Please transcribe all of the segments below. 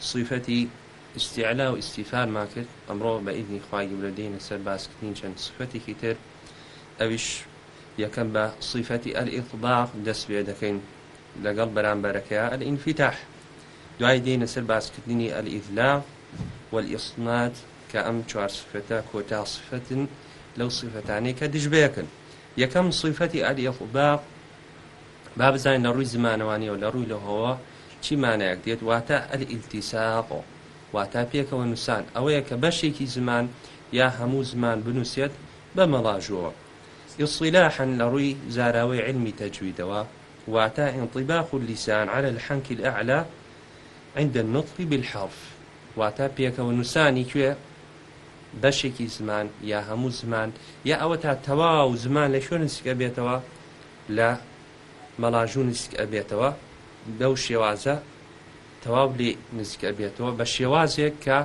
صیفەتی استیعلا و استیفار ما کرد ئەمڕۆ بە ئیدنی خواگی بردەینە سەر باسکردین چەند سفەتێکی تر ئەویش یەکەم بە صیفەتی ئەلئیطباق دەست بێ دەکەین لەگەڵ بەرامبەرەکەی ئەلئینفیتاح دوای دێنە سەر باسکردنی ئەلئیفلا والئیسنات کە ئەم چوار سفەتە کۆتا سفەتن لەو سیفەتانەی کە دژبەکەن یەکەم صیفەتی ئەلئیطباق با بزانین لە ڕووی زمانەوانیەوە لە ڕووی لەهەوە چی مانەیەک دێت واتە ئەل ئیلتیساقۆ واتە پێکەوە نووسان ئەوەیە کە بەشێکی زمان یا هەموو زمان بنووسێت بە مەڵاژۆوە ئیصلاحن لە ڕووی زاراوەی علمی تەجویدەوە واتە انطباخ اللسان على الحنك الأعلى عند النطق بالحرف واتە پێکەوە نووسانی کوێ بەشێکی زمان یا هەموو زمان یا ئەوە تا تەواو زمان لە شوێنسکە بێتەوە لە مەلاژوو نسک ئەبێتەوە بەو شێوازە تەواو لێ نزیکە بێتەوە بە شێوازێک کە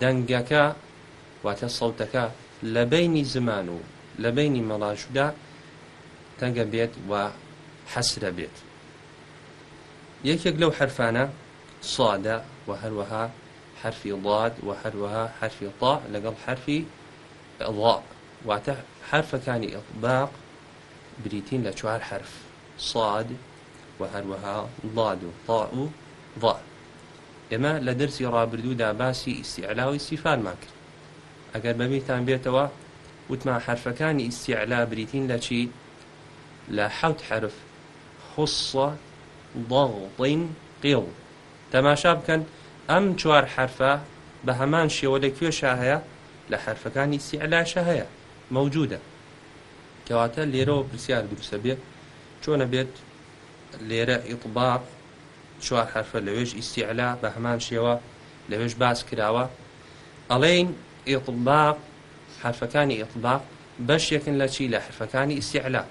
دەنگەکە واتە سەوتەکە لە بینی زمان و لە بینی مەڵاشدا تەنگە بێت و حەسرە بێت یەکێک لەو حرفانە سادە و هەروەها حرفی ڵات و هەروەها حرفی تا لەگەڵ حرفی ئەڵاق واتە حرفەکانی ئەطباق بریتین لە چوار حرف صاد و هەروەها ضاد و تا و ضا ئێمە لە دەرسی ڕابردوودا باسی ئیسیعلاوی سیفانمان کرد ئەگەر بەمیتان بێتەوە وتمان حرفەکانی ئیسیعلا بریتین لە چی لە حوت حرف خصە ضغڵین قیڵ تەماشا بکەن ئەم چوار حرفە بە هەمان شێوە لە کوێشە هەیە لە حرفەکانی سیعلاشە هەیە مەوجودە کەواتە لێرەوە پرسیار دروسە بێت چۆنە بێت لێرە ئیطباق چوار حرفە لەوێژ ئیسیعلا بە هەمان شێوە لەوێژ باس کراوە ئەڵێین ئیطباق حرفەکانی ئیطباق بەشێکن لە چی لە حرفەکانی ئیسیعلا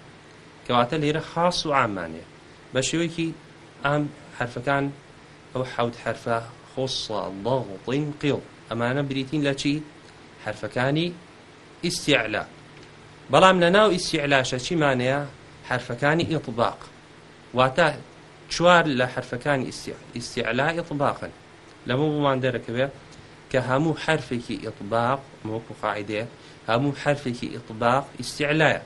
کەواتە لێرە خاص و عامانێ بە شێوەیەکی ئام حرفەکان ئەو حەوت حرفە خۆسڵ ڵین قیڵ ئەمانە بریتین لە چی حرفەکانی ئیسیعلا بەڵام لە ناو ئیسیعلاشە چیمانەیە حرفەکانی ئیطباق واتە چوار لە حرفەکانی ئیسیعلا ئیطباقن لەمە بمان دەرەکەوێ کە هەموو حرفێکی ئیطباق وەکو قاعدەیە هەموو حرفێکی ئیطباق ئیسیعلایە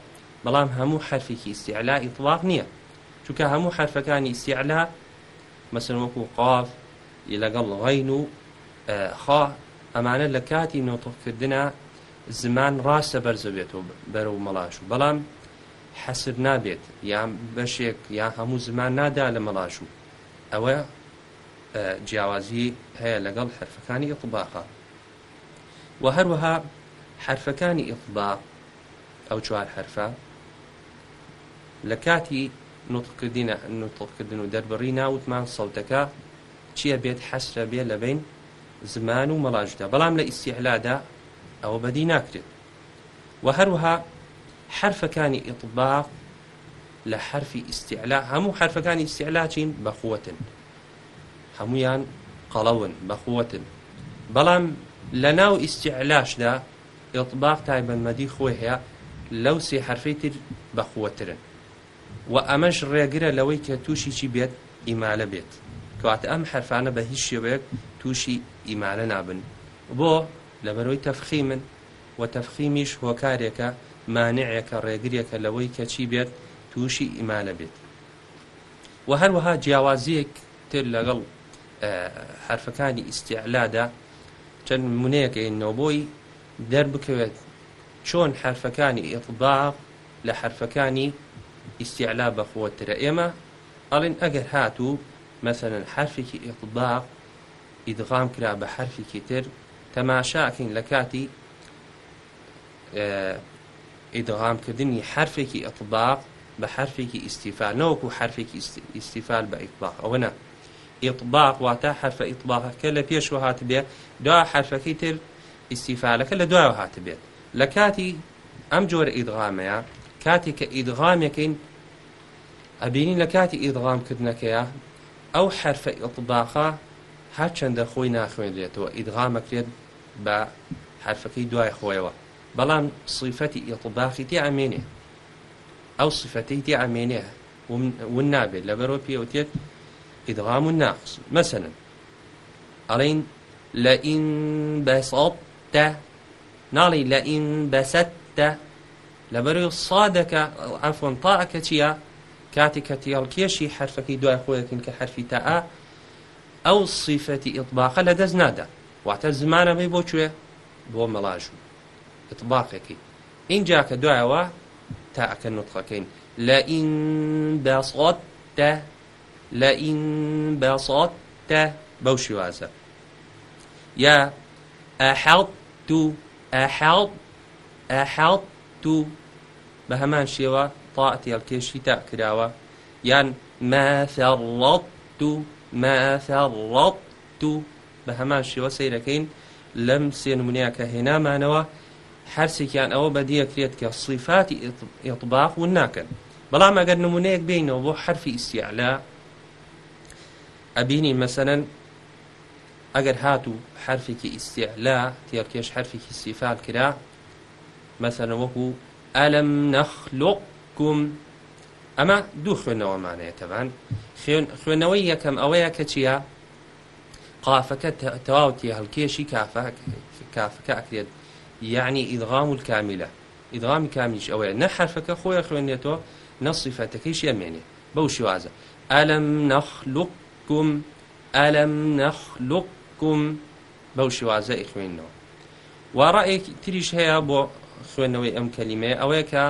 بەڵام هەموو حرفێکی ئیسیعلا ئیطباق نییە چونکە هەموو حرفەکانی ئیسیعلا مەسن وەکو قاف لەگەڵ غین و خا ئەمانە لە کاتی نۆتۆکردە زمان ڕاستە بەرزە بێتەوە بەرەو مەڵاش و بەڵام حەسر نابێت یان بەشێک یا هەموو زمان نادا لە مەڵاشوو ئەوە جیاوازی هەیە لەگەڵ حرفەکانی ئیقباقا و هەروەها حرفەکانی ئیقباق ئەو چوار حرفە لە کاتی نوتقکردینە نوتڵکردن و دەربڕی ناوتمان سەوتەکە چییە بێت حەسرە بێ لە بین زمان و مەڵاژدا بەڵام لە ئیسیحلادا ئەوە بەدی ناکرێت و هەروها حرفەکانی ئیطباق لە حرفی ئیسیعلا هەموو حرفەکانی ئیسیعلاچین بەخوتن هەمویان قەڵەون بەخوتن بەڵام لە ناو ئیسیعلاشدا ئیطباق تایبەنمەدی خۆی هەیە لەو سێ حرفەی تر بەخوترن و ئەمەش ڕێگرە لەوەی کە تووشیی بێت ئیمالە بێت کەواتە ئەم حرفانە بە هیچ شێوەیەک تووشی ئیمالە نابن بۆ لەبەرەوەی تەفخی من و تەفخیمیش هۆکارێکە مانعێکە ڕێگریەکە لەوەی کەچی بێت تووشی ئیمانە بێت و هەروەها جیاوازیەک تر لەگەڵ حرفەکانی ئیسیعلادا چەند منەیەکەینەوە بۆی دەربکەوێت چۆن حرفەکانی ئیطباق لە حرفەکانی ئیسیعلا بەخۆترە ئێمە ئەڵین ئەگەر هاتوو مەسەن حرفێکی ئیطباق ئیدغام کرا بە حرفێکی تر تەماشاکەین لە کاتی ئیدغامکردنی حرفێکی ئەطباق بە حرفێکی ئیسیفال نەوەکو حرفێکی ئیسیفال بە ئیطباق ئەوە نە ئیطباق واتە حرفە ئیطباقەکە لە پێشوە هات بێت دو حرفەکەی تر ئیسیفالەکە لە دوایەوە هات بێت لە کاتی ئەم جۆرە ئیدغامەیە کاتێک کە ئیدغامەکەین ئەبینی لە کاتی ئیدغامکردنەکەیە ئەو حرفە ئیطباقا هەرچەندە خۆی ناخوێنرێتەوە ئیدغامەکرێت بە حرفەکەی دوای خۆیەوە بەڵام سیفەتی ئیڵباخی تی ئامێنێ ئەو سیفەتی تی ئامێنێ ون نابێت لە بەرۆ پێوتێت ئیدغام و ناقص مەسەن ئەڵین لە ئین بەسڵتە ناڵی لە ئین بەسەتە لە بەرەوەی سادەکە ئەفۆن تاەکە چییە کاتێک کە تیاڵکێشی حرفەکەی دوای خۆیەکەن کە حرفی تەعە ئەو سیفەتی ئیطباقە لە دەست نادا واتە زمانە بێ بۆ کوێ بۆ مەلاژوو ئەتباقێکی اینجا کە دوایەوە تا ئەکە نوتخەکەین لە ئین باسات تە لە ئین باسات تە بەو شیوازە یا ئەحڵ تو ئەحڵ ئەحڵ تو بە هەمان شێوە تاعتی هەڵکێشی تا کراوە یان مەثەڵڵەت تو مەثەڵڵەت تو بە هەمان شێوە سیرەکەین لەم سێ نمونیا کە هێنامانەوە هەرسێکیان ئەوە بەدیەکرێت کە سیفاتی ئێطباق و ناکەن بەڵام ئەگەر نمونەیەک بینەوە بۆ حرفی ئیسیعلا ئەبینی مەسەن ئەگەر هات و حرفێکی ئیسیعلا تێرکێش حرفێکی سیفال کرا مەسەن وەکو ئەلم نەخلۆکم ئەمە دوو خوێنەوەمانەیەتەوان خوێنەوەی یەکەم ئەوەیە کە چییە قافەکە تەواوتی هەڵکێشی کافەکە ئەکرێت یعنی ئیدغام و کامیلە ئیدغامی کامیش ئەوەیە نە حرفەکە خۆیان خوێنێتەوە نەصیفەتەکەیش ئەمێنێ بەو شوازە ئەلم نەخلوکم ئەلم نەخلوکم بەو شوازە ئیخوێنەوە وارڕەیەک تریش هەیە بۆ خوێندنەوەی ئەم کەلیمێ ئەوەیە کە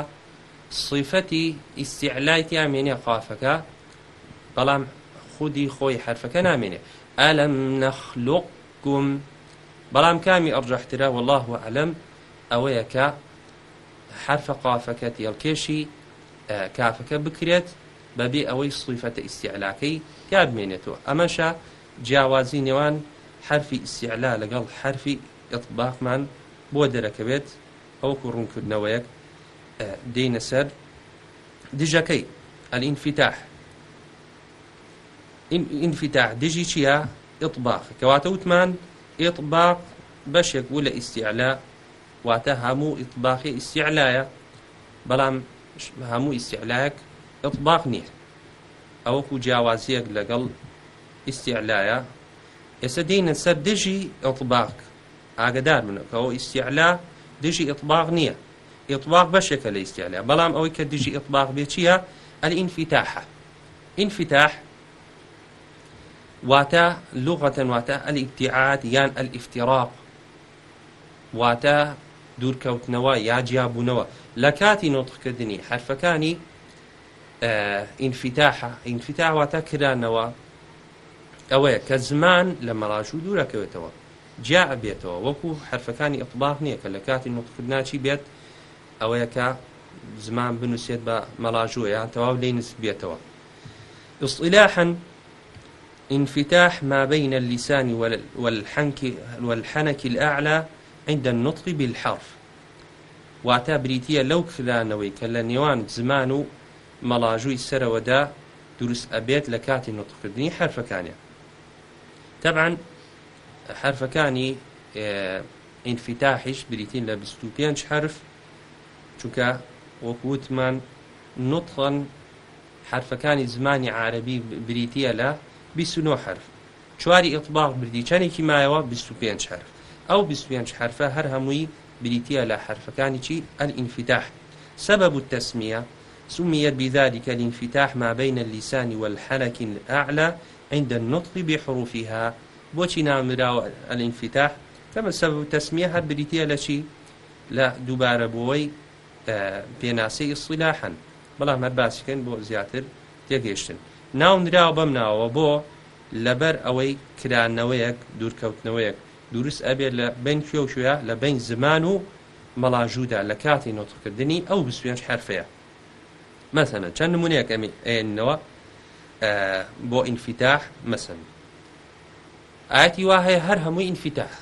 صیفەتی ئیسیعلای یامێنێ قافەکە بەڵام خودی خۆی حرفەکە نامێنێ ئەلم نەخلوکم بەڵام کامی ئەڕجەحترا والله عەلم ئەوەیە کە حرفە قافەکە تێڵکێشی کافەکە بکرێت بەبێ ئەوەی سویفەتە ئیسیعلاکەی یادمێنێتەوە ئەمەشە جیاوازی نێوان حرفی ئیسیعلا لەگەڵ حرفی ئەطباقمان بۆ دەرەکەوێت ئەوکو ڕوونکردنەوەیەک دینە سەر دژەکەی ئەلئینفیتاح ئینفیتاح دژی چییە ئطباق کەواتە وتمان ئێطباق بەشێک بوو لە ئیسیعلا واتە هەموو ئیطباقی ئیسیعلایە بەڵام هەموو ئیسیعلایەک ئەطباق نییە ئەوەکو جیاوازیەک لەگەڵ ئیسیعلایە ئێستا دینە سەر دژی ئەطباق ئاگدار منەکەەوە ئیسیعلا دژی ئەطباق نییە ئطباق بەشێکە لە ئیسیعلا بەڵام ئەوەی کە دژی ئەطباق بێ چییە ئەل ئینفیتاحە ئینفیتاح واتە لغەتەن واتە ئەلیتیعات یان ئەلیفتیراق واتە دوورکەوتنەوە یا جیابوونەوە لە کاتی نۆتخکردنی حرفەکانی ئینفیتاحە ئینفیتاواتە کرانەوە ئەوەیە کە زمان لە مەڕاش و دوورەکەوێتەوە جیا ئەبێتەوە وەکو حرفەکانی ئەطباق نییە کە لە کاتی نۆتخکردناچی بێت ئەوەیە کە زمان بنووسێت بە مەلاژوە یان تەواو لێ نووس بێتەوە ئیصلاحەن انفتاح ما بين اللسان والحنك والحنك الأعلى عند النطق بالحرف واتە بریتە لەو کردانەوەی کە لە نێوان زمان و مەڵاژووی سەرەوەدا دروست ئەبێت لە کاتی نوتکردنی حرفەکانیان تەبعاان حرفەکانی ئینفیتاحیش بریتین لە 25 حرف چونکە وەکووتمان نوتخن حرفەکانی زمانی عربی بریتە لە 29 حرف چواری ئڵباغ بردی چەندێکی مایەوە 25 حرف ئەو 25 حرفە هەر هەمووی بریتە لە حرفەکانی چی الانفتاح سبب التسمية سميت بذلك الانفتاح ما بين اللسان والحنك الأعلى عند النطق بحروفها بوشي نامرا الانفتاح كما سبب التسمية هر بريتيا لشي لا دوبارة بوي بيناسي اصطلاحا بلا ما باسكن بو زياتر تيجيشتن ناونراوە بەم ناوە بۆ لەبەر ئەوەی کرانەوەیەک دوورکەوتنەوەیەک دروست ئەبێت لە بین کوێ و شوێ لە بین زمان و مەڵاژوودا لە کاتی نۆتکردنی ئەو بسوێنش حرفەیە مەسەنە چەند نمونونەیەک ئەێنەوە بۆ ئینفیتاح مەسن ئاەتی وا هەیە هەر هەمووی ئینفیتاح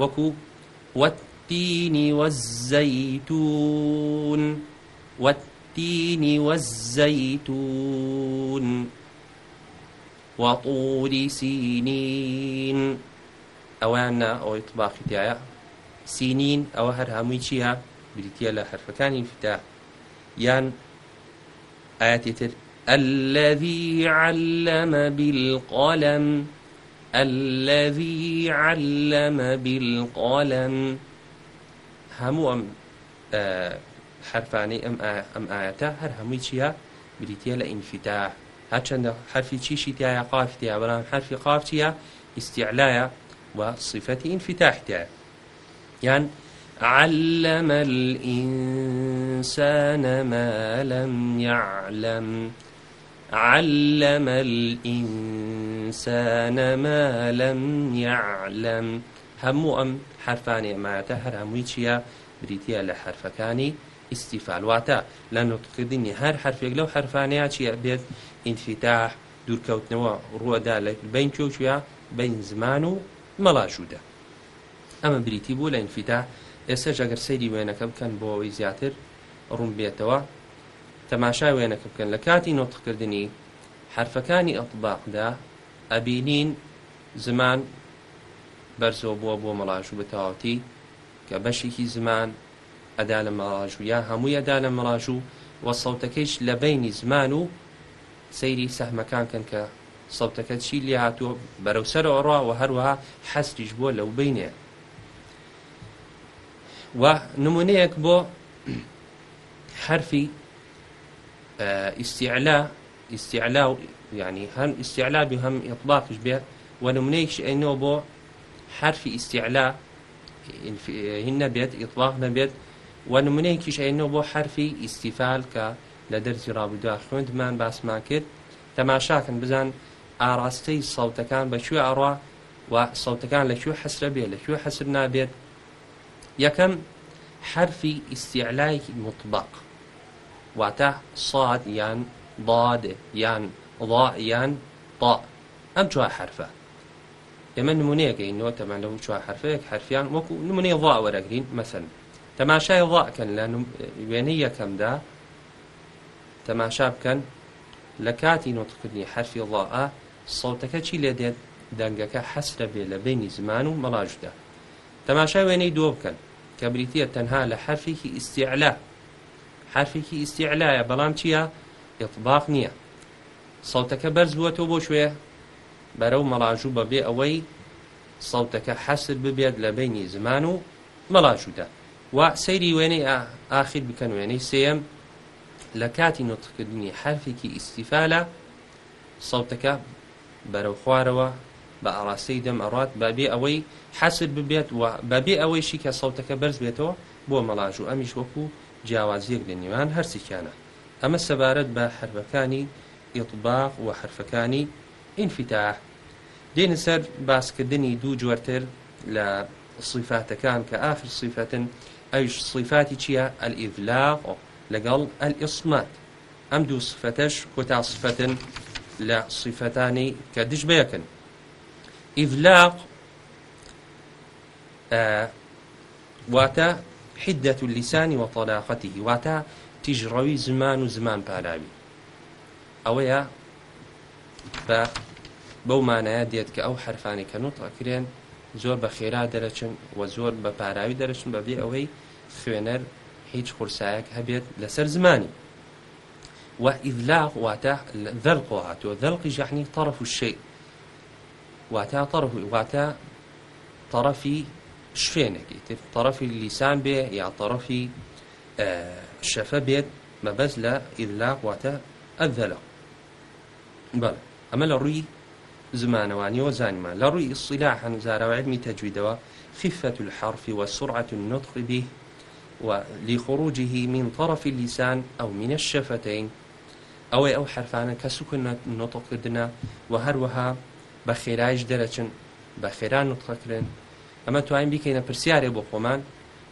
وەکو وەتینی وەزەیتون وەت والتين والزيتون وطور سينين ئەویان نا ئەوەی تباقیتیایە سینین ئەوە هەر هەمووی چییە بریتە لە حرفەکانی فتا یان ئاەتێتر الذي علم بالقلم الذي علم بالقلم هەموو ئەم حرفانەی ئەم ئەم ئاەتە هەر هەمووی چییە بریتە لە ئینفیتا هەرچەندە حرفی چیشی تایە قافتیا بەڵام حرفی قاف چیە ئیسیعلایە و صفەتی ئینفیتاحتیە یان علم الإنسان ما لم يعلم علم الإنسان ما لم يعلم هەموو ئەم حرفانی ئەماتە هەر هەمووی چییە بریتە لە حرفەکانی ئیسیفالواتە لە نوتقردنی هەر حرفێک لەو حرفانەیە چی بێت ئینفیتاح دوورکەوتنەوە ڕووەدا لە بین کێوچە بین زمان و مەڵاشوودا ئەمە بریتی بوو لە ئینفیتا ئێستا ئەگەر سەیری وێنەکە بکەن بۆ ئەوەی زیاتر ڕوون بێتەوە تەماشا وێنەکە بکەن لە کاتی نۆتقکردنی حرفەکانی ئەطباقدا ئەبینین زمان بەرزەوە بووە بۆ مەڵاش و بەتەواوتی کە بەشێکی زمان ئەدا لە مەڕاژ و یا هەمووی ئەدا لە مەڕاژ و وە سەوتەکەیش لە بینی زمان و سەیری سەحمەکانکەن کە سەوتەکە چی لێ هاتووە بەرەو سەرەوە ڕواوە هەروەها حەستیش بووە لەو بینێ و نمونەیەک بۆ حرفی ئیسیعلا ئیسیعلا و ینی هەم ئیسیعلابی هەم ئیطلاقش بێت و نمونەیەش ئەینەوە بۆ حرفی ئیسیعلا هین نەبێت ئیطلاق نەبێت و نمونەیەکیش عینەوە بۆ حرفی ئیسیفال کە لە دەرزی ڕابدووە خوێندمان باسمان کرد تەماشاکن بزان ئاراستەی سەوتەکان بەکوێ ئاڕوا و سەوتەکان لەکوێ حسرە بێت لەکوێ حسر نابێت یەکەم حرفی ئیسیعلایکی مطبق واتە ساد یان باد یان ضاء یان طاء ئەم چوار حرفە ئێمە نمونەیەکەینەوە تەمان لەم چوار حرفەیەک حرفیان وەکو نمونەی ضاء وەرەگرین مەسەن تەماشای ڕاکەن لە وێنەی یەکەمدا تەماشا بکەن لە کاتی نوتکردنی حرفی ڕاءە سەوتەکە چی لێ دێت دەنگەکە حەسرە بێ لە بینی زمان و مەڵاژدا تەماشا وێنەی دۆ بکەن کە بریتە تەنها لە حرفێکی ئیسیعلا حرفێکی ئیسیعلایە بەڵام چییە یطباق نییە سەوتەکە بەرز بووەتەوە بۆ شوێ بەرەو مەلاژوو بەبێ ئەوەی سەوتەکە حەسر ببێت لە بینی زمان و مەلاژوودا و سەیری وێنەی ئاخیر بکەن وێنەی سێم لە کاتی نوتکردنی حرفێکی ئیسیفالە سەوتەکە بەرەو خوارەوە بە ئاراستەی دەم ئەڕات بابێ ئەوەی حەسر ببێت و بەبێ ئەوەیشی کە سەوتەکە بەرز بێتەوە بۆ مەلاژ و ئەمیش وەکو جیاوازیەک لە نێوان هەرسێکیانە ئەمە سەبارەت بە حرفەکانی ئیطباق و حرفەکانی ئینفیتاح دێنە سەر باسکردنی دوو جوەرتر لە صیفاتەکان کە ئافر صیفەتن ئەوش سیفاتی چییە ئەلئیڤلاق لەگەڵ ئەلئیسمات ئەم دوو سفتەش کۆتا سفتن لە سیفەتانی کە دش بەیەکن ئیڤلاق واتە حدة اللسان وطلاقته واتە تیژڕەوی زمان و زمان پاراوی ئەوەیە بە بەو مانایە دێت کە ئەو حرفانی کە نوتڕەکرێن زۆر بە خێرا دەرەچن و زۆر بە پاراوی دەرەچن بەبێ ئەوەی خوێنەر هیچ قورسایەک هەبێت لەسەر زمانی و ئیدلاق واتە ذەلق هاتووە ذەلقی ژەحنی طرف و شەی واتە طرف واتە طرفی شوێنێکی تر طرفی لیسان بێ یا طرفی شەفە بێت مەبەز لە ئیدلاق واتە ئەذەلق بەڵێ ئەمە لە ڕووی زمانەوانیەوە زانیمان لە ڕووی ئیسیلاحەن زاراوایەتمی تەجویدەوە خفة الحرف وسرعة النطق به ولخروجه من طرف اللسان أو من الشفتين أو أو حرفان كسكن نطق كردنا وهروها بخيراج درجن بخيران نطق كردن أما توعين بكينا برسياري بخومان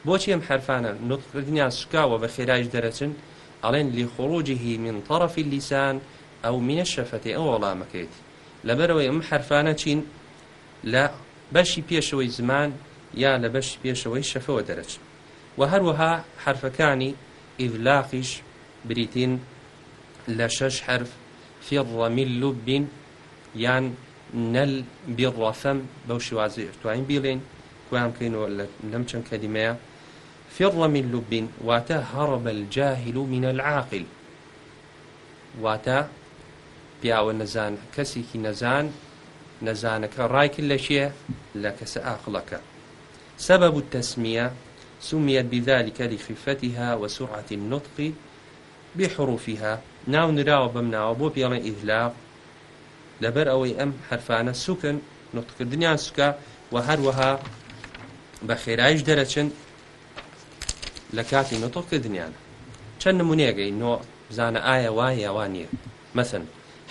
بۆچی ئەم حرفانە نوتکردنیان سکاوە بە خێراش دەرەچن ئەڵێن لیخۆڕۆجیهی من طرفی لیسان ئەو منە شەفەتی ئەو وەڵامەکەیت لەبەرەوەی ئەم حرفانە چین لە بەشی پێشەوەی زمان یا لە بەشی پێشەوەی شەفەوە دەرەچن و هەروەها حرفەکانی ئیڤلاقیش بریتین لە شەش حرف فی ڕەمیل لوبین یان نەل بیڕافەم بەو شوازی ئەفتوین بیڵین کویان بکەینەوە لەم چەند کەدیمەیە فی ڕەمیل لوبین واتە هەڕبە الجاهل من العاقل واتە پیاوە نەزان کەسێکی نەزان نەزانەکە ڕایکرد لە شیە لە کەسە ئاخڵەکە سەبەب و تەسمیە سومیت بذلك لخفتها وسرعة النطق بحروفها ناو نراوە بەم ناوە بۆ پێڵێ ئیدلاق لەبەر ئەوەی ئەم حرفانە سوکن نوتکردنیان سوکە و هەروەها بە خێرایش دەرەچن لە کاتی نوتۆکردنیانە چەند نمونێگەی نۆ بزانە ئایا وای یاوان نیە مەسن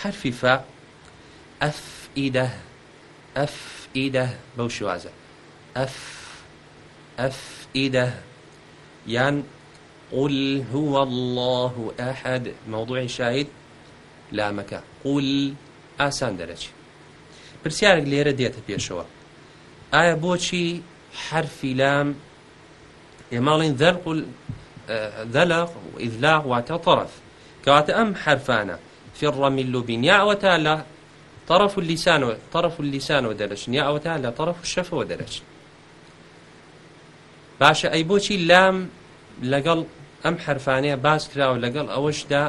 حرفی فا ئەف ئیدە ئەف ئیدە بەو شوازە ئەف ئەف ئیدە یان قل هو الله أحد موضوع شاهد لا مكا قل ئاسان دەرەچی پرسیارێک لێرە دێتە پێشەوە ئایا بۆچی حرفی لام ئێماڵین ذەرق ذەلق و ئیدلاق واتە تەرف کەواتە ئەم حرفانە في الرمي اللبين يا أوتا لا طرف اللسان و... طرف اللسان ودرجن يا أوتا لا طرف الشفة ودرجن باشە ئەی بۆچی لام لەگەڵ ئەم حرفانەیە باز کراوە لەگەڵ ئەوەشدا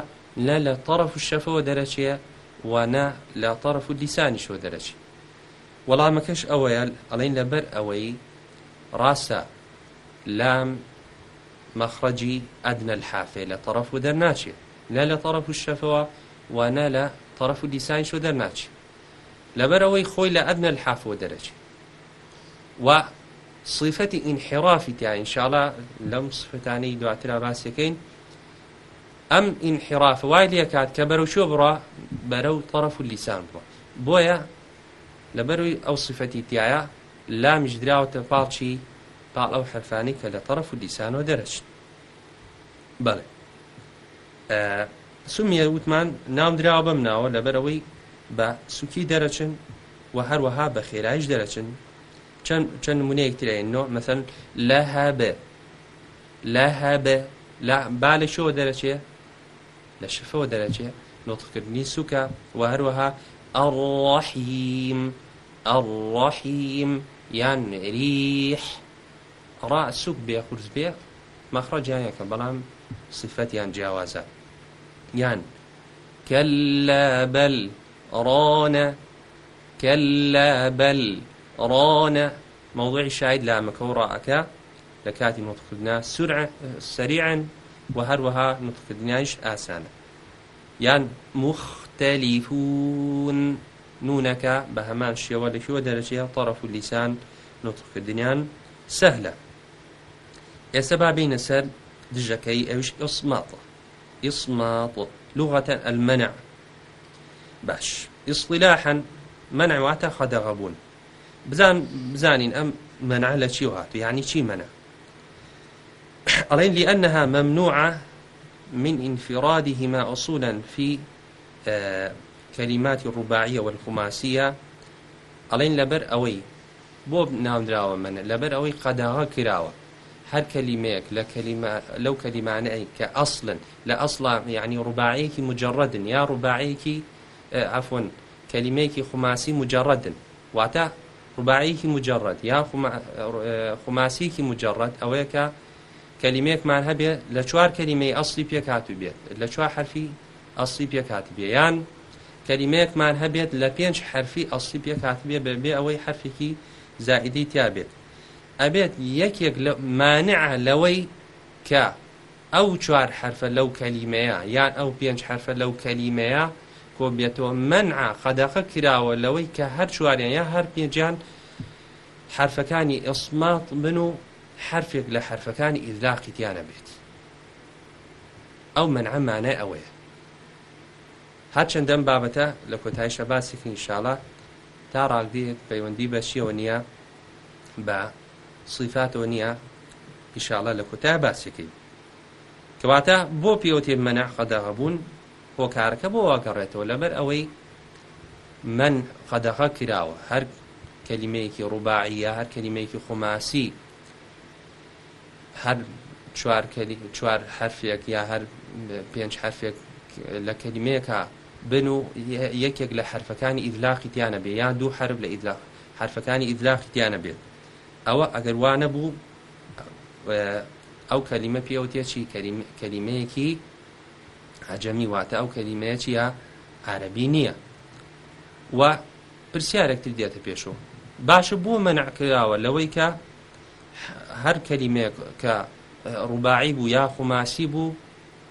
لە لە طرف و شەفەوە دەرەچێ وانا لە طرف و لیسانیشەوە دەرەچی وەڵامەکەش ئەوەیە ئەڵین لەبەر ئەوەی ڕاستە لام مەخرەجی ئەدنە الحافێ لە طرف و دەرناچێ لە لە طرف و شەفەوە وانە لە تەرەف و دیسانیش و دەرناچێت لەبەرەوەی خۆی لە ئەدنە الحافۆ دەرەچێت و صیفەتی ئینحێڕافی تیا ئینشاءڵە لەم سفتانەی دواترا باسیەکەین ئەم ئینحێڕاف وای لێکات کە بەرەو شۆ بڕە بەرە و تەرەف و لیسان بڕە بۆیە لەبەروی ئەو صفەتی تایە لامش دراوتە پاڵچی پاڵ ئەو حرفانی کە لە تەرەف و دیسانەوە دەرەچن بەڵێ سومیە وتمان نام درا بەم ناوە لەبەرەوەی بە سوکی دەرەچن و هەروەها بە خێرایش دەرەچن چەند نمونەیەک ترین نۆ مەسەن لە هابێ لا هابێ با لە شەوە دەرەچێ لە شفەوە دەرەچێ نۆتکردنی سوکە و هەروەها ئەڕحیم ئەڕحیم یان ریح ڕ سوک بێ قورس بێ مەخڕەجیان یەکە بەڵام سفەتیان جیاوازە یان كلا بل رانە كلا بل رانە موضوعی شاید لامەکە و ڕائەکە لە کاتی نوتکردنا سریعن و هەروەها نوتکردنیش ئاسانە یان مختلفون نونەکە بە هەمان شێوە لەکیوە دەرەجەیە طرف و لیسان نوتکردنیان سهلە ئێستا با بینە سەر دژەکەی ئەوش ئۆسماتە إصماط لغة المنع باش إصطلاحا منع واتا خدغبون بزان بزانين أم منع لشي وهاتو يعني شي منع ألين لأنها ممنوعة من انفرادهما أصولا في آه كلمات الرباعية والخماسية ألين لبر أوي بۆ ناونراوە منە لەبەر ئەوەی قەداغا کراوە هەر کەلیمەیەک لە لەو کەلیمانەی کە ئەسلن لە ئەسڵ یعنی ڕوباعەیەکی مجردن یا ڕوباعەیەکی ئەفۆن کەلیمەیەکی خوماسی مجردن واتە ڕوباعەیەکی مجرد یا خماسیکی مجرد ئەوەیە کە کەلیمەیەکمان هەبێ لە چوار کەلیمەی ئەسلی پێک هاتو بێت لە چوار حرفی ئەسلی پێک هاتبێ یان کەلیمەیەکمان هەبێت لە پێنج حرفی ئەسلی پێک هاتبێ بەبێ ئەوەی حرفێکی زائیدی تیا بێت ئەبێت یەکێک مانع لەوەی کە ئەو چوار حرفە لەو کەلیمەیە یان ئەو پێنج حرفە لەو کەلیمەیە کۆ بێتەوە منع قەدەخە کراوە لەوەی کە هەر چواریان یا هەر پێنجیان حرفەکانی ئەسمات بن و حرفێک لە حرفەکانی ئیدلاقی تیانە بێت ئەو منعەمانە ئەوەیە هەرچەندەم بابەتە لە کۆتایشە باسێکی ئینشاڵە تا ڕاگدێت پەیوەندی بەشیەوە نییە بە سیفاتەوە نییە ئیشاڵە لە کوتای باسیەکەی کەواتە بۆ پێوتێ مەنەح قەدەغەبوون هۆکارکە بۆ واگەڕێتەوە لەبەر ئەوەی من قەدەخە کراوە هەر کەلیمەیەکی ڕووباعیە هەر کەلیمەیەکی خۆماسی هەر چوار چوار حرفێک یا هەر پێنج حرفێک لە کەلیمەیەکە بن و یەکێک لە حرفەکانی ئیدلاقی تیانە بێ یان دوو حرف لە حرفەکانی ئیدلاقی تیانە بێت ئەوە ئەگەر وانە بوو ئەو کەلیمە پێوتێکی کەلیمەیەکی عجەمی واتە ئەو کەلیمەیە چیە عربی نییە و پرسیارێکتر دێتە پێشەوە باشە بوو مەنعکراوە لەوەی کە هەر کەلیمێک کە ڕووباعی بوو یا خوماسی بوو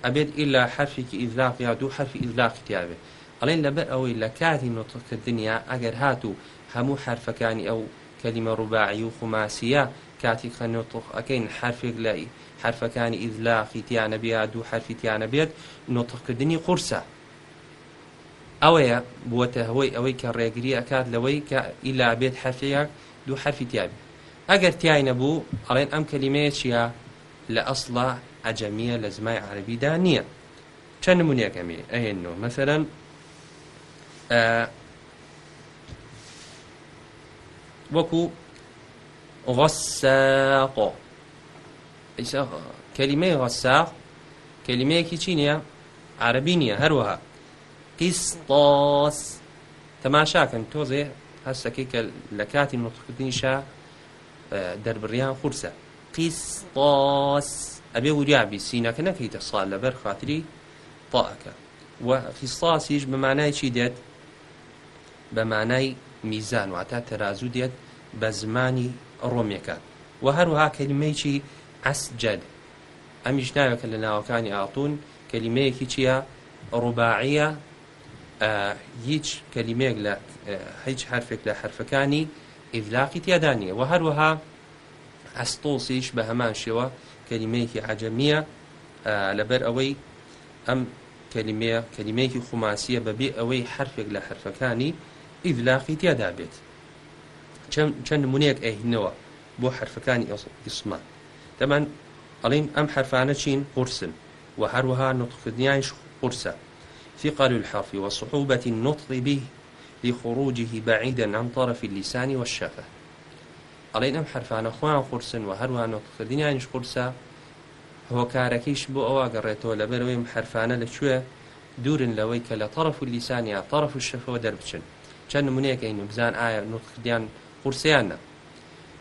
ئەبێت ئیلا حرفێکی ئیزلاق یا دوو حرفی ئیزلاقتیاوێ ئەڵێن لەبەر ئەوەی لە کاتی نۆتکردنیا ئەگەر هاتوو هەموو حرفەکانی ئەو کەلیمە ڕووباعی و خوماسیە کاتی خەنۆتۆخ ئەەکەین حرفێک لای حرفەکانی ئیدلاقی تیانە بیا دوو حرفی تیانە بێت نۆتەخکردنی قورسە ئەوەیە بووەتە هەوەی ئەوەی کە ڕێگری ئەکات لەوەی کە ئیلا بێت حرفەیەک دوو حرفی تیابێت ئەگەر تیای نەبوو ئەڵێن ئەم کەلیمەیە چیە لە ئەسڵا عجەمیە لە زمای عربیدا نییە چەند نمونونیەکەمی ئەهێنەوە مەسەرەن وەکو غەساق ئیسا کەلیمەی غەساق کەلیمەیەکی چی نییە عربی نییە هەروەها قیسطاس تەماشاکەن تۆزێ هەستەکەی کە لە کاتی نوتکردنیشە دەربڕیان قورسە قیسطاس ئەبێ وریابی سینەکە نەکەیتە ساڵ لەبەر خااتری تاەکە و خیستاسیش بە مانای چی دێت بە مانای میزان واتە تەرازوو دێت بە زمانی ڕۆمێکە و هەروها کەلیمەیەکی ئەسجد ئەمیش ناوێکە لە ناوەکانی ئاتون کەلیمەیەکی چییە ڕووباعە هیچ کەلیمێک لە هیچ حرفێک لە حرفەکانی ئیڤلاقی تیادانیە و هەروەها ئەستۆسیش بە هەمان شێوە کەلیمەیەکی عجەمیە لەبەر ئەوەی ئەم کەلیمەیە کەلیمەیەکی خوماسیە بەبێ ئەوەی حرفێک لە حرفەکانی ئیڤلاقی تیادا بێت چەند نمونەیەک ئەهینەوە بۆ حرفەکانی ئیسمان دەمان ئەڵیم ئەم حرفانە چین قورسن و هەروەها نطخکردنیانش قورسە في قال الحرف وصعوبة النطق به لخروجه بعيدا عن طرف اللسان والشفة علينا حرفان أخوان قرص وهروان نطقردنيانش قرصة هو كاركيش بو أوا قريتو لبرويم حرفانة لشوية دور لويك لطرف اللسان يا طرف الشفة ودربشن چەند نمونەیەکەین بزان ئایا نوتخدیان قورسیانە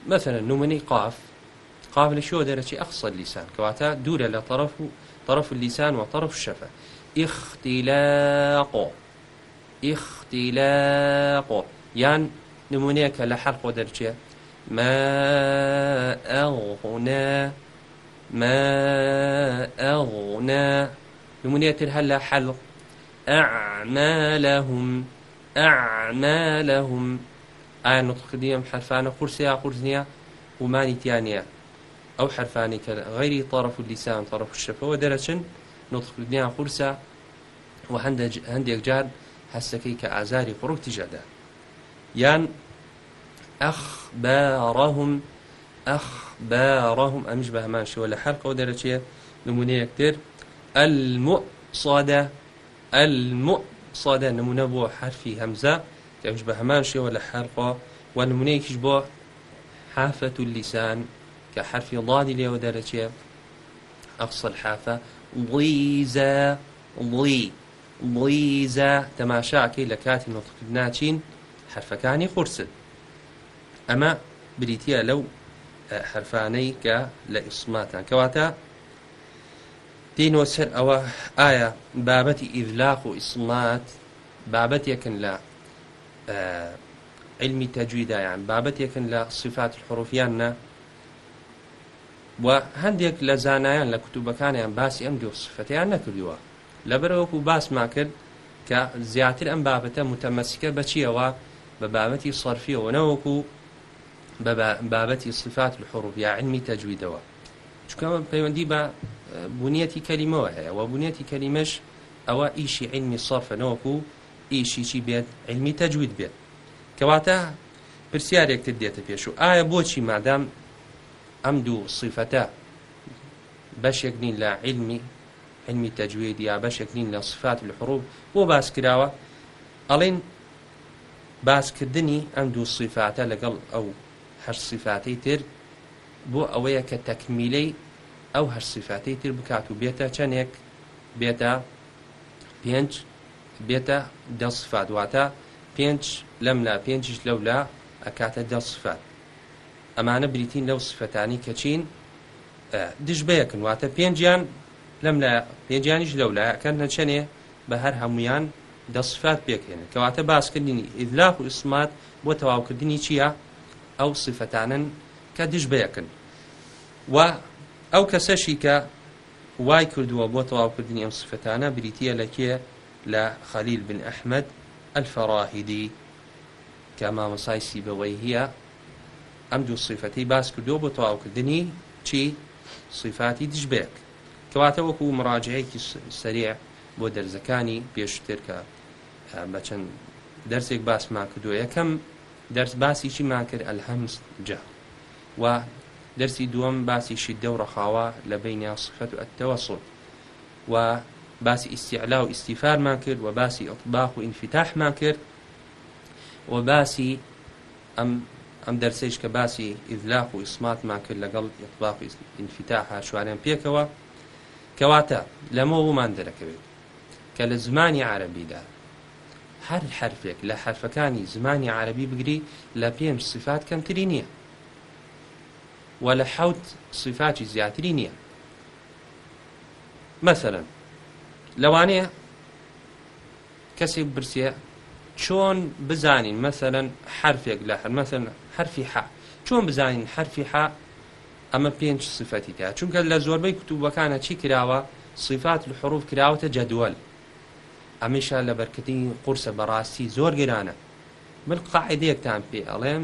مثلەن نومنەی قاف قاف لە شۆ دەرەچی ئەخسە لیسان کەواتە دوورە لە طرف و طرف لیسان و طرف شەفە ئیختیلاقۆ ئیختیلاقۆ یان نمونەیەکە لە حەلقۆ دەرچێ ما ئەغنا ما ئەغنا نمونەتر هەل لە حەلق ئەعمالەهم ئەعمالهم ئایا نوتقدی ئەم حرفانە قورسیا قورس نییە ومانی تیانە ئەو حرفانی کە غیری طرف و لیسان طرف شەپەوە دەرەچن نوتقدیان قورسە و هەندێک جار هەستەکەی کە ئازاری قڕوتی ژەدا یان ئەخباڕهم ئەخباڕهم ئەمیش بە هەمان شەوە لە حرقەوە دەرەچێت نمونەیەکتر المؤصادة المؤ سادە نمونە بۆ حرفی هەمزە ئەمش بە هەمان شێوە لە حرقا و نمونەیەکیش بۆ حافەت و لیسان کە حرفی ڵادی لێوە دەرەچێ ئەفسل حافە ڵیزە ڵی ڵیزە تەماشاکەی لە کاتی نوتکرد ناچین حرفەکانی قورسن ئەمە بریتە لەو حرفانەی کە لە ئیسماتان کەواتە دینەوە سەر ئەوە ئایا بابەتی ئیدلاق و ئیسڵات بابەتێکن لە علمی تەجویدایان بابەتێکن لە صفات حروفیان نە و هەندێک لە زانایان لە کتوبەکانیان باسی ئەم دو سفتیان نەکردووە لەبەرەوەکو باسمان کرد کە زیاتر ئەم بابەتە متەمەسیکە بەچیەوە بە بابەتی سەرفیەوە نەوەکو بە بابەتی صفات الحروف یا علمی تەجویدەوە چکە پەیوەندی بە بنیەتی کەلیمەوە هەیە و بنیەتی کەلیمەش ئەوە ئیشی علمی سافەنەوەکو ئیشی چی بێت علمی تەجوید بێت کەواتە پرسیارێکتر دێتە پێش و ئایا بۆچی مادام ئەم دوو صیفەتە بەشێک نین لە علمی علمی تەجوید یا بەشێک نین لە صفات الحروب بۆ باس کراوە ئەڵین باسکردنی ئەم دوو صیفاتە لەگەڵ ئەو هەر صیفاتی تر بۆ ئەوەیە کە تەکمیلەی ئەو هەر سیفاتی تر بکات و بێتە چەندێک بێتە پێنج بێتە دە سفات واتە پێنج لەم لا پێنجش لەو لا ئەکاتە دە سفات ئەمانە بریتین لەو سفەتانی کەچین دژبەیەکن واتە پێنجیان لەم لە پێنجیانیش لەو لایەکەن نەچەنێ بە هەر هەمویان دەسفات پێکێنن کەواتە باسکردنی ئیدلاق و ئسمات بۆ تەواوکردنی چییە ئەو سفەتانن کە دش بەیەکن و ئەو کەسەشی کە وای کردووە بۆ تەواوکردنی ئەم سفتانە بریتە لەکێ لە خەلیل بن ئەحمد ئەلفەڕاهیدی کە مامەسای سیبەوەی هیە ئەم دوو سیفەتی باس کردو بۆ تەواوکردنی چی سیفاتی دژبێک کەواتە وەکو مراجەیەکی سریع بۆ دەرزەکانی پێشتر کە بە چەند دەرسێک باسمان کردو یەکەم دەرس باسی چیمان کرد ئەلهەمس جەهر و دەرسی دووەم باسی شیددە و ڕەخاوە لە بین یاسفەت و ئەتەوەسڵ و باسی ئیسیعلا و ئیسیفارمان کرد و باسی ئەطباق و ئینفتاحمان کرد و باسی ئەم ئەم دەرسش کە باسی ئیدلاق و ئیسماتمان کرد لەگەڵ ئەطباق و ئینفتاح هاشوارێن پێکەوە کەواتە لەمە ومان دەرەکەوێت کە لە زمانی عربیدا هەر حرفێک لە حرفەکانی زمانی عربی بگری لە پێم سفات کەمتری نییە و لە حوت صفاتی زیاتری نییە مثلا لەوانەیە کەسێک برسیە چۆن بزانین مثلەن حرفێک لە هەر مەسەن حرفی ح چۆن بزانین حرفی ح ئەمە پێنج سفەتی تا چونکە لە زۆربەی کتوبەکانە چی کراوە صفات حروف کراوەتە جەدوەل ئەمیشە لە بەرکردنی قورسە بەڕاستی زۆر گرانە من قاعدەیەکتان پێ ئەڵێم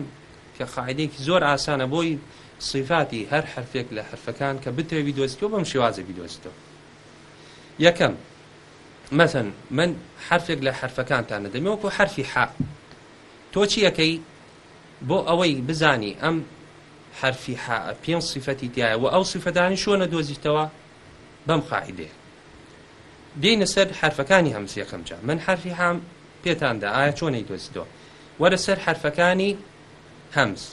کە قاعدەیەکی زۆر ئاسانە بۆی سیفاتی هەر حرفێک لە حرفەکان کە بتەوی دۆستەوە بەم شێوازەوی دۆستەوە یەکەم مەسن من حرفێک لە حرفەکانتان نەدەمەوەکو حرفی ح تۆ چی یەکەی بۆ ئەوەی بزانی ئەم حرفی ح پێنج سیفەتی تایە و ئەو سیفەدانی شۆنە دۆزیتەوە بەم قاعدێ دێنە سەر حرفەکانی هەمس یەکەم جا من حرفی هام پێتاندا ئایا چۆنەی دۆزیتەوە وەرە سەر حرفەکانی هەمس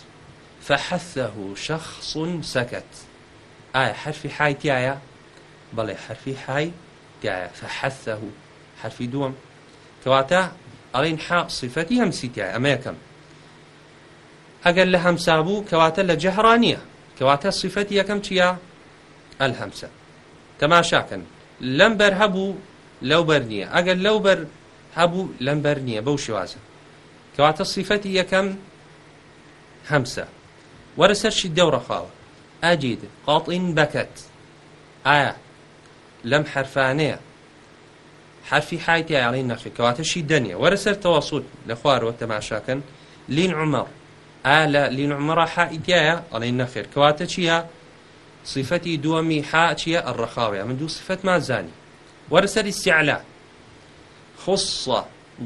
فحثه شخص سكت ئایا حرفی حای تایە بەڵێ حرفی حای تایە فحثه حرفی دووەم کەواتە ئەڵین حا صفەتی هەمسی تایە ئەمە یەکەم ئەگەر لە هەمسابوو کەواتە لە جەهرانیە کەواتە صفەتی یەکەم چییە ئەل هەمسە تەماشاکەن لەم بەر هەبوو لەو بەر نییە ئەگەر لەو بەر هەبوو لەم بەر نییە بەو شێوازە کەواتە صفەتی یەکەم هەمسە وەرە سەرشی دەورە خاڵ ئەجید قاتین بەکەت ئایا لەم حرفانەیە حرفی حیتی یاڵی نەخی کەواتەشی دەنیە وەرە سەر تەواسوود لە خوارەوە تەماشاکەن لین عمەڕ ئا لە لین عمەڕە حائیتایە ئەڵی نەخێر کەواتە چییە صفەتی دووەمی حا چییە ئەڕەخاوەیە من دوو صفەت مازانی وەرە سەری سیعلا خصە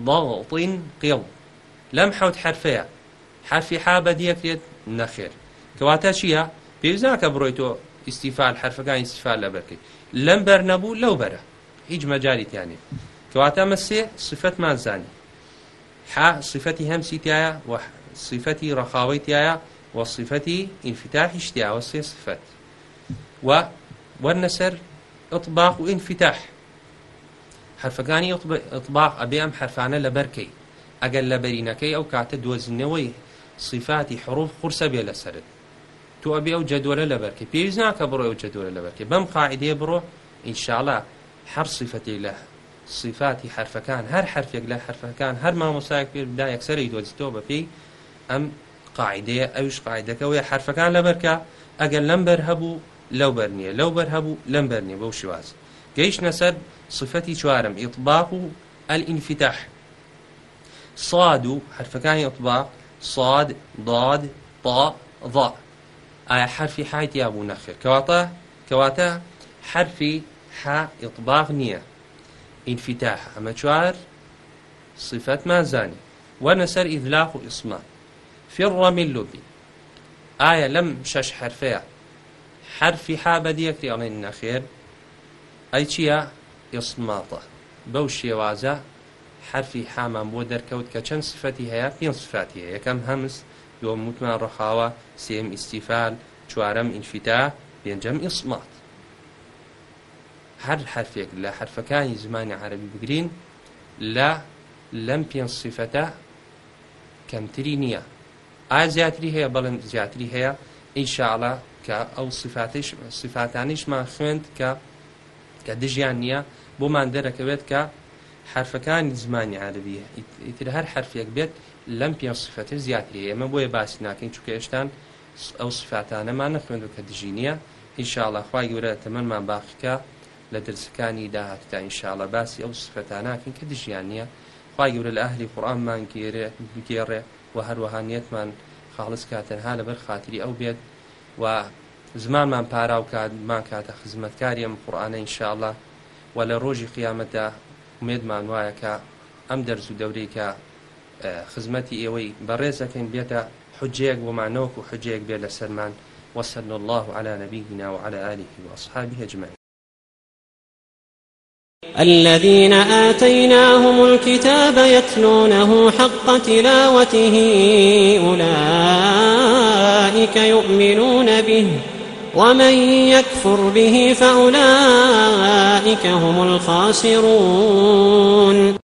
ضغطین قیڵ لەم حوت حرفەیە حرفی حا بەدیەکرێت نەخێر کەواتە چییە پێویست ناکە بڕۆی تۆ ئیسیفال حرفەکان ئیسیفال لە بەرکەی لەم بەر نەبوو لەو بەرە هیچ مەجاریتیانێ کەواتە مەسێ سفتمان زانی ح صفەتی هەمسی تایە و صفەتی ڕخاوی تایە و صفەتی ئینفتاحی شتیاوە سێ صفەت و وەرنەسەر ئەطباق و ئینفتاح حرفەکانی ئەطباق ئەبێ ئەم حرفانە لە بەرکەی ئەگەر لە بەرینەکەی ئەو کاتە دۆزینەوەی صفاتی حروف قورسە بێ لەسرت تۆ ئەبێ ئەو جەدوەرە لە بەرکە پێویست ناکە بڕۆ ئەو جەدوەرە لە بەرکە بەم قاعدێ بڕۆ ئینشاالله هەر صفەتی لە صفاتی حرفەکان هەر حرفێک لە حرفەکان هەر مامۆساک پێ بدا یەکسەری دۆزیتۆ بەپی ئەم قاعدەیە ئەوش قاعدەکەەوەی حرفەکان لەبەرکە ئەگەر لەمبەر هەبوو لەو بەرنیە لەو بەر هەبوو لەم بەرنیە بەو شواز گەیشتە سەر صفەتی چوارم ئیطباق و ئەلئینفتاح صاد و حرفەکانی ئەطباق صاد ضاد طا ضاء ئایا حرفی حیت یا بوو نەخێ کەواتە کەواتە حرفی ح ئڵباغ نییە ئینفیتاح ئەمە چوار صفەت مازانی وەنە سەر ئیدلاق و ئیسما فڕەمی لوبی ئایا لەم شەش حرفەیە حرفی ح بەدیەکری ئەڵێن نەخێر ئەی چییە ئیسماتە بەو شێوازە حرفی حامان بۆ دەرکەوت کە چەند سفەتی هەیە پێ سفاتی یەکەم هەمست یۆم وتمان ڕەخاوە سێم ئیسیفال چوارەم ئینفیتا پێنجەم ئیسمات هەر حرفێک لە حرفەکانی زمانی عربی بگرین لە لەم پێنج سیفەتە کەمتری نییە ئا زیاتری هەیە بەڵێن زیاتری هەیە ئینشاءڵە کە ئەو سفاتانیشمان خوێند کە کە دژیان نییە بۆمان دەرەکەوێت کە حرفەکانی زمانی عربیە ئیتر هەر حرفێک بێت لەم پێ سفەتە زیاتری ئێمە بۆیە باسی ناکەین چکە ئێشتان ئەو سفاتانەمان نەخوێند و کە دژینیە هیشاڵە خخوای گەورە تەمەمان باخکە لە درسەکانی داهاتتا ئینشاالە باسی ئەو سفەتاناکەین کە دژیان نییە خخوای گەورە لە ئەهلی قڕانمان گێرێ بگێڕێ و هەروەها نیەتمان خاڵس کاتەنها لەبەر خاتری ئەو بێت و زمانمان پاراو کاتمان کاتە خزمەتکاریم قڕانە ئینشاالە و لە ڕۆژی قیامەتدا ومێدمان وایە کە ئەم دەرز و دەورێکە خزمەتی ئێوەی بەڕێزەکەین بێتە حجەیەک بۆمانەوەک و حجەیەک بێت لە سەرمان وەسەن الله على نبينا وعلى آله وأصحابه أجمعين الذين آتيناهم الكتاب يتلونه حق تلاوته أولئك يؤمنون به ومن يكفر به فأولئك هم الخاسرون